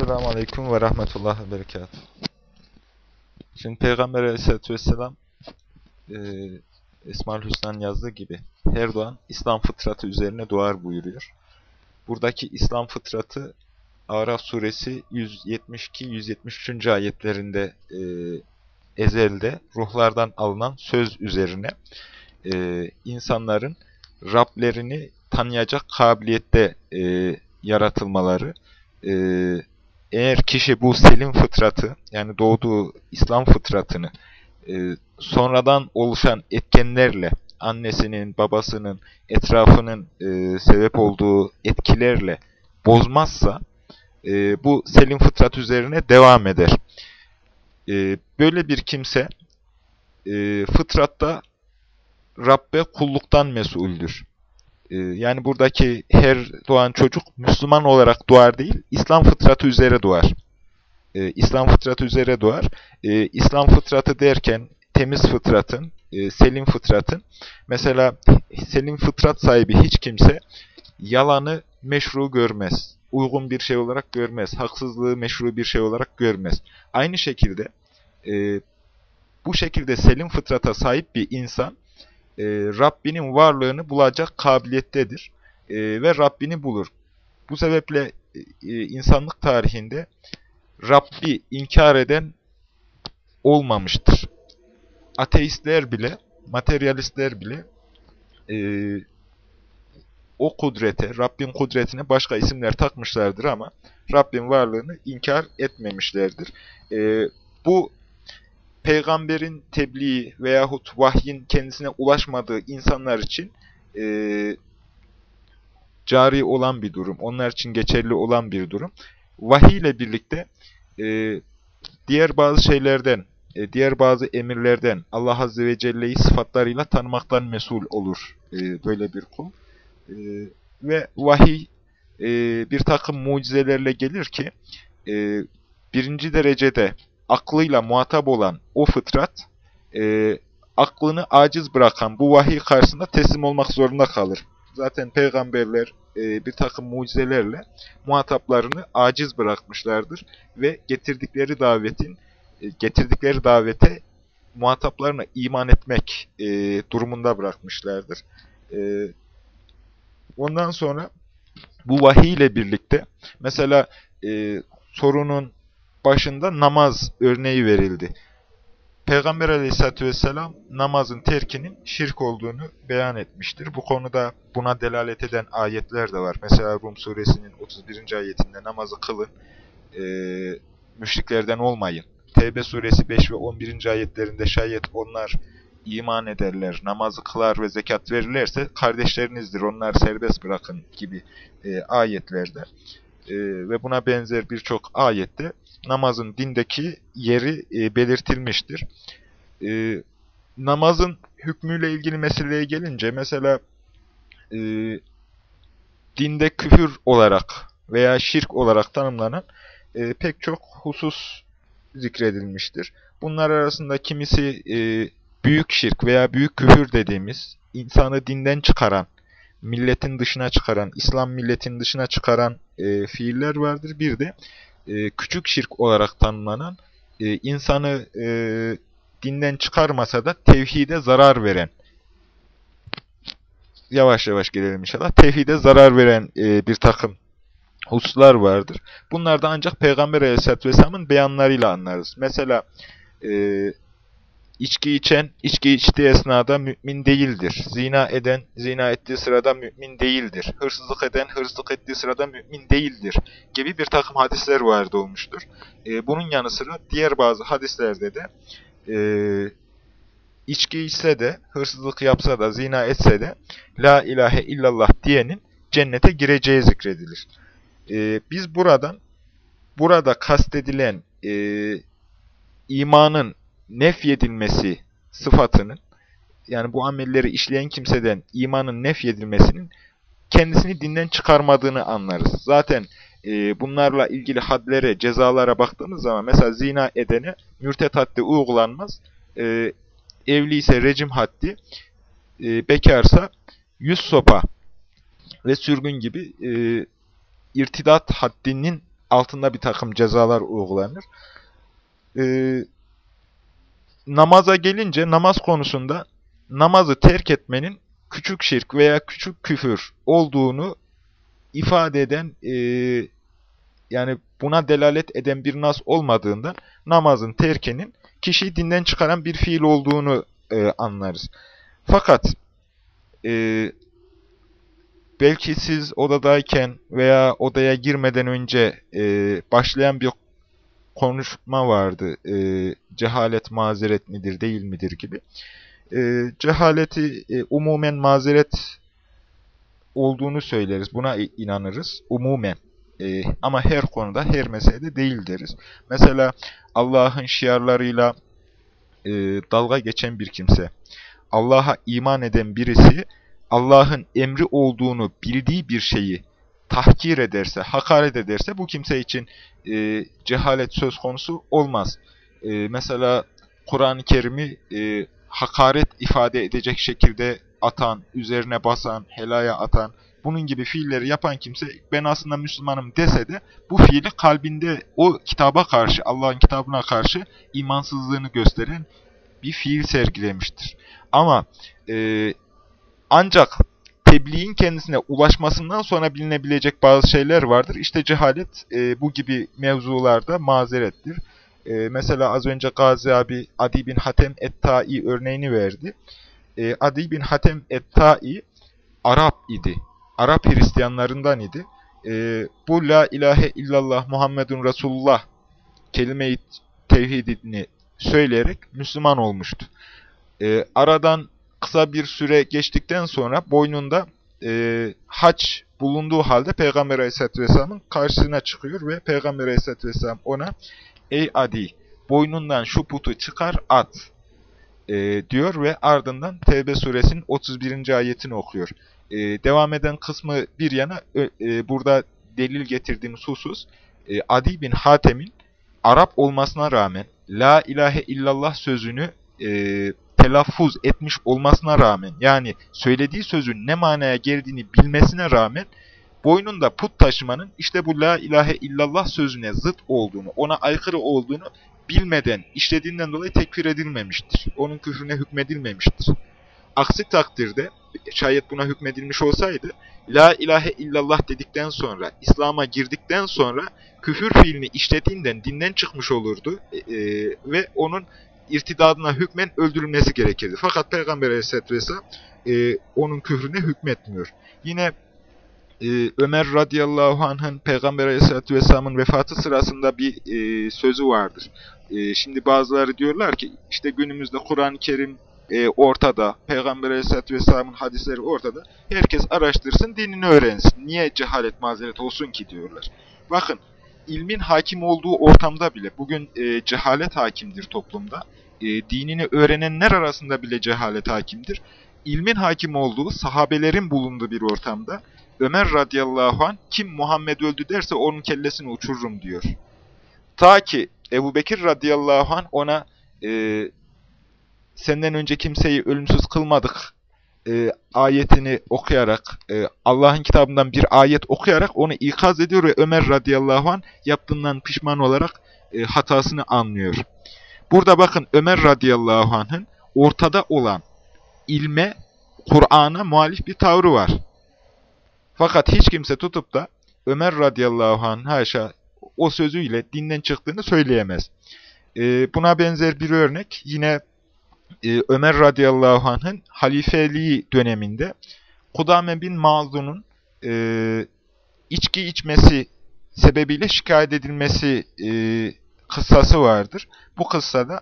Esselamu Aleyküm ve Rahmetullah ve Berekatuhu. Şimdi Peygamber Aleyhisselatü Vesselam e, Esma-ül Hüsna'nın yazdığı gibi her doğan İslam fıtratı üzerine doğar buyuruyor. Buradaki İslam fıtratı Araf suresi 172-173. ayetlerinde e, ezelde ruhlardan alınan söz üzerine e, insanların Rablerini tanıyacak kabiliyette e, yaratılmaları, e, eğer kişi bu selim fıtratı, yani doğduğu İslam fıtratını e, sonradan oluşan etkenlerle, annesinin, babasının, etrafının e, sebep olduğu etkilerle bozmazsa, e, bu selim fıtrat üzerine devam eder. E, böyle bir kimse e, fıtratta Rabbe kulluktan mesuldür. Ee, yani buradaki her doğan çocuk Müslüman olarak doğar değil, İslam fıtratı üzere doğar. Ee, İslam fıtratı üzere doğar. Ee, İslam fıtratı derken temiz fıtratın, e, selim fıtratın, mesela selim fıtrat sahibi hiç kimse yalanı meşru görmez. Uygun bir şey olarak görmez. Haksızlığı meşru bir şey olarak görmez. Aynı şekilde e, bu şekilde selim fıtrata sahip bir insan, e, Rabbinin varlığını bulacak kabiliyettedir e, ve Rabbini bulur. Bu sebeple e, insanlık tarihinde Rabbi inkar eden olmamıştır. Ateistler bile, materyalistler bile e, o kudrete, Rabbin kudretine başka isimler takmışlardır ama Rabbin varlığını inkar etmemişlerdir. E, bu peygamberin tebliği veyahut vahyin kendisine ulaşmadığı insanlar için e, cari olan bir durum. Onlar için geçerli olan bir durum. Vahiy ile birlikte e, diğer bazı şeylerden, e, diğer bazı emirlerden Allah Azze ve Celle'yi sıfatlarıyla tanımaktan mesul olur e, böyle bir kul. E, ve vahiy e, bir takım mucizelerle gelir ki e, birinci derecede aklıyla muhatap olan o fıtrat, e, aklını aciz bırakan bu vahiy karşısında teslim olmak zorunda kalır. Zaten peygamberler e, bir takım mucizelerle muhataplarını aciz bırakmışlardır ve getirdikleri davetin e, getirdikleri davete muhataplarına iman etmek e, durumunda bırakmışlardır. E, ondan sonra bu vahiy ile birlikte mesela e, sorunun başında namaz örneği verildi. Peygamber aleyhissalatü vesselam namazın terkinin şirk olduğunu beyan etmiştir. Bu konuda buna delalet eden ayetler de var. Mesela Rum suresinin 31. ayetinde namazı kılın, e, müşriklerden olmayın. Tevbe suresi 5 ve 11. ayetlerinde şayet onlar iman ederler, namazı kılar ve zekat verirlerse kardeşlerinizdir, onları serbest bırakın gibi e, ayetlerde e, ve buna benzer birçok ayette namazın dindeki yeri e, belirtilmiştir. E, namazın hükmüyle ilgili meseleye gelince mesela e, dinde küfür olarak veya şirk olarak tanımlanan e, pek çok husus zikredilmiştir. Bunlar arasında kimisi büyük şirk veya büyük küfür dediğimiz insanı dinden çıkaran, milletin dışına çıkaran, İslam milletin dışına çıkaran e, fiiller vardır. Bir de e, küçük şirk olarak tanımlanan, e, insanı e, dinden çıkarmasa da tevhide zarar veren, yavaş yavaş gelelim inşallah, tevhide zarar veren e, bir takım hususlar vardır. Bunlar da ancak Peygamber Aleyhisselatü Vesselam'ın beyanlarıyla anlarız. Mesela e, İçki içen, içki içtiği esnada mümin değildir. Zina eden, zina ettiği sırada mümin değildir. Hırsızlık eden, hırsızlık ettiği sırada mümin değildir. Gibi bir takım hadisler vardı olmuştur. E, bunun yanı sıra diğer bazı hadislerde de e, içki içse de, hırsızlık yapsa da, zina etse de La ilahe illallah diyenin cennete gireceği zikredilir. E, biz buradan, burada kastedilen e, imanın nefyedilmesi sıfatının, yani bu amelleri işleyen kimseden imanın nefyedilmesinin kendisini dinden çıkarmadığını anlarız. Zaten e, bunlarla ilgili hadlere, cezalara baktığımız zaman mesela zina edene mürtet haddi uygulanmaz. E, evli ise rejim haddi, e, bekarsa yüz sopa ve sürgün gibi e, irtidat haddinin altında bir takım cezalar uygulanır. E, namaza gelince namaz konusunda namazı terk etmenin küçük şirk veya küçük küfür olduğunu ifade eden e, yani buna delalet eden bir nas olmadığından namazın terkenin kişiyi dinden çıkaran bir fiil olduğunu e, anlarız. Fakat e, belki siz odadayken veya odaya girmeden önce e, başlayan bir konuşma vardı. E, cehalet mazeret midir değil midir gibi. E, cehaleti e, umumen mazeret olduğunu söyleriz. Buna inanırız. Umumen. E, ama her konuda, her meselede değil deriz. Mesela Allah'ın şiarlarıyla e, dalga geçen bir kimse, Allah'a iman eden birisi, Allah'ın emri olduğunu bildiği bir şeyi tahkir ederse, hakaret ederse bu kimse için e, cehalet söz konusu olmaz. E, mesela Kur'an-ı Kerim'i e, hakaret ifade edecek şekilde atan, üzerine basan, helaya atan, bunun gibi fiilleri yapan kimse ben aslında Müslümanım dese de bu fiili kalbinde o kitaba karşı, Allah'ın kitabına karşı imansızlığını gösteren bir fiil sergilemiştir. Ama e, ancak tebliğin kendisine ulaşmasından sonra bilinebilecek bazı şeyler vardır. İşte cehalet e, bu gibi mevzularda mazerettir. E, mesela az önce Gazi abi Adi bin Hatem Et-Tai örneğini verdi. E, Adi bin Hatem Et-Tai Arap idi. Arap Hristiyanlarından idi. E, bu La ilahe illallah Muhammedun Resulullah kelime-i tevhidini söyleyerek Müslüman olmuştu. E, aradan kısa bir süre geçtikten sonra boynunda e, haç bulunduğu halde Peygamber Aleyhisselatü Vesselam'ın karşısına çıkıyor ve Peygamber Aleyhisselatü Vesselam ona Ey Adi boynundan şu putu çıkar at e, diyor ve ardından Tevbe suresinin 31. ayetini okuyor. E, devam eden kısmı bir yana e, burada delil getirdiğimiz husus e, Adi bin Hatem'in Arap olmasına rağmen La ilahe illallah sözünü e, telaffuz etmiş olmasına rağmen yani söylediği sözün ne manaya geldiğini bilmesine rağmen boynunda put taşımanın işte bu la ilahe illallah sözüne zıt olduğunu, ona aykırı olduğunu bilmeden, işlediğinden dolayı tekfir edilmemiştir. Onun küfrüne hükmedilmemiştir. Aksi takdirde, şayet buna hükmedilmiş olsaydı, La ilahe illallah dedikten sonra, İslam'a girdikten sonra küfür fiilini işlediğinden dinden çıkmış olurdu e, e, ve onun irtidadına hükmen öldürülmesi gerekirdi. Fakat Peygamber aleyhisselatü vesselam e, onun küfrüne hükmetmiyor. Yine e, Ömer radıyallahu anh'ın Peygamber aleyhisselatü vesselamın vefatı sırasında bir e, sözü vardır. E, şimdi bazıları diyorlar ki işte günümüzde Kur'an-ı Kerim e, ortada, Peygamber aleyhisselatü vesselamın hadisleri ortada. Herkes araştırsın, dinini öğrensin. Niye cehalet mazeret olsun ki diyorlar. Bakın, ilmin hakim olduğu ortamda bile, bugün e, cehalet hakimdir toplumda. E, dinini öğrenenler arasında bile cehalet hakimdir. İlmin hakim olduğu, sahabelerin bulunduğu bir ortamda Ömer radıyallahu an kim Muhammed öldü derse onun kellesini uçururum diyor. Ta ki Ebu Bekir radıyallahu an ona e, senden önce kimseyi ölümsüz kılmadık e, ayetini okuyarak, e, Allah'ın kitabından bir ayet okuyarak onu ikaz ediyor ve Ömer radıyallahu an yaptığından pişman olarak e, hatasını anlıyor. Burada bakın Ömer radıyallahu anh'ın ortada olan ilme, Kur'an'a muhalif bir tavrı var. Fakat hiç kimse tutup da Ömer radıyallahu anh haşa o sözüyle dinden çıktığını söyleyemez. E, buna benzer bir örnek yine e, Ömer radıyallahu anh'ın halifeliği döneminde Kudame bin Mazun'un e, içki içmesi sebebiyle şikayet edilmesi e, kıssası vardır. Bu kıssada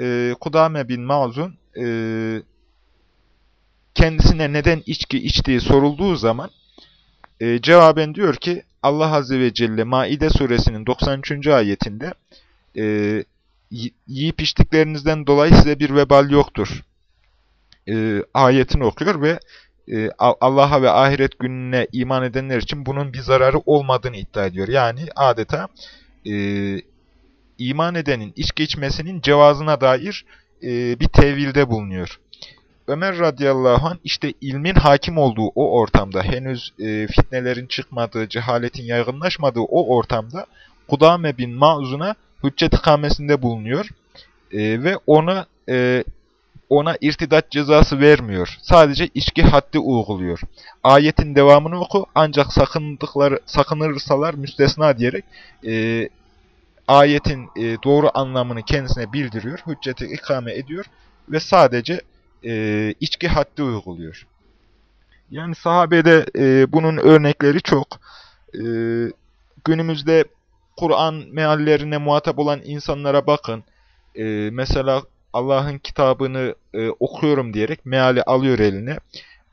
e, Kudame bin Mazun e, kendisine neden içki içtiği sorulduğu zaman e, cevaben diyor ki Allah Azze ve Celle Maide suresinin 93. ayetinde e, yiyip içtiklerinizden dolayı size bir vebal yoktur e, ayetini okuyor ve e, Allah'a ve ahiret gününe iman edenler için bunun bir zararı olmadığını iddia ediyor. Yani adeta e, iman edenin içki içmesinin cevazına dair e, bir tevilde bulunuyor. Ömer radıyallahu anh işte ilmin hakim olduğu o ortamda, henüz e, fitnelerin çıkmadığı, cehaletin yaygınlaşmadığı o ortamda Kudame bin Ma'zun'a hüccet ikamesinde bulunuyor E, ve ona e, ona irtidat cezası vermiyor. Sadece içki haddi uyguluyor. Ayetin devamını oku ancak sakındıkları sakınırsalar müstesna diyerek e, ayetin e, doğru anlamını kendisine bildiriyor. Hücceti ikame ediyor ve sadece e, içki haddi uyguluyor. Yani sahabede e, bunun örnekleri çok. E, günümüzde Kur'an meallerine muhatap olan insanlara bakın. E, mesela Allah'ın kitabını e, okuyorum diyerek meali alıyor eline.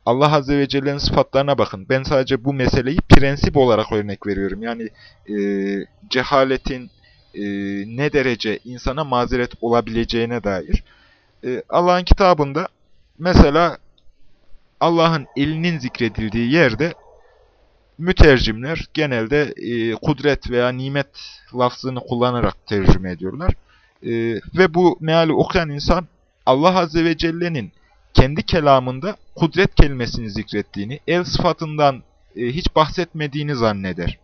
Allah Azze ve Celle'nin sıfatlarına bakın. Ben sadece bu meseleyi prensip olarak örnek veriyorum. Yani e, cehaletin e, ne derece insana mazeret olabileceğine dair. E, Allah'ın kitabında mesela Allah'ın elinin zikredildiği yerde mütercimler genelde e, kudret veya nimet lafzını kullanarak tercüme ediyorlar. E, ve bu meali okuyan insan Allah Azze ve Celle'nin kendi kelamında kudret kelimesini zikrettiğini, el sıfatından e, hiç bahsetmediğini zanneder.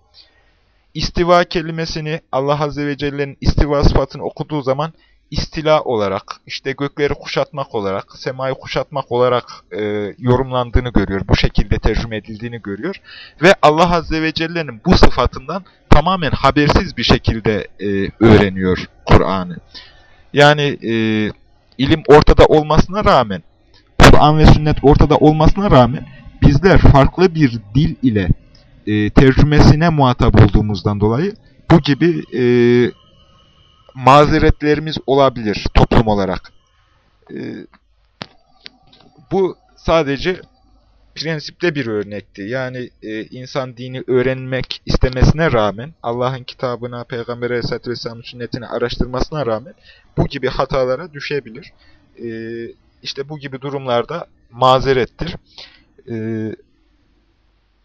İstiva kelimesini Allah Azze ve Celle'nin istiva sıfatını okuduğu zaman istila olarak, işte gökleri kuşatmak olarak, semayı kuşatmak olarak e, yorumlandığını görüyor. Bu şekilde tercüme edildiğini görüyor. Ve Allah Azze ve Celle'nin bu sıfatından tamamen habersiz bir şekilde e, öğreniyor Kur'an'ı. Yani e, ilim ortada olmasına rağmen, Kur'an ve sünnet ortada olmasına rağmen bizler farklı bir dil ile e, tercümesine muhatap olduğumuzdan dolayı bu gibi e, mazeretlerimiz olabilir toplum olarak. E, bu sadece prensipte bir örnekti. Yani e, insan dini öğrenmek istemesine rağmen, Allah'ın kitabına, Peygamber Aleyhisselatü Vesselam'ın sünnetini araştırmasına rağmen bu gibi hatalara düşebilir. E, işte bu gibi durumlarda mazerettir. E,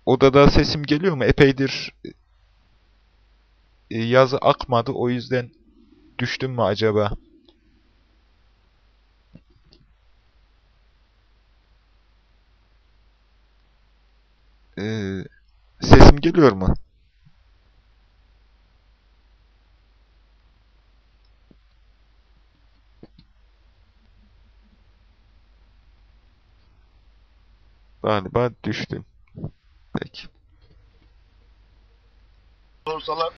odada sesim geliyor mu? Epeydir e, yazı akmadı. O yüzden düştüm mü acaba? Ee, sesim geliyor mu? Galiba düştüm. Peki. sorsalar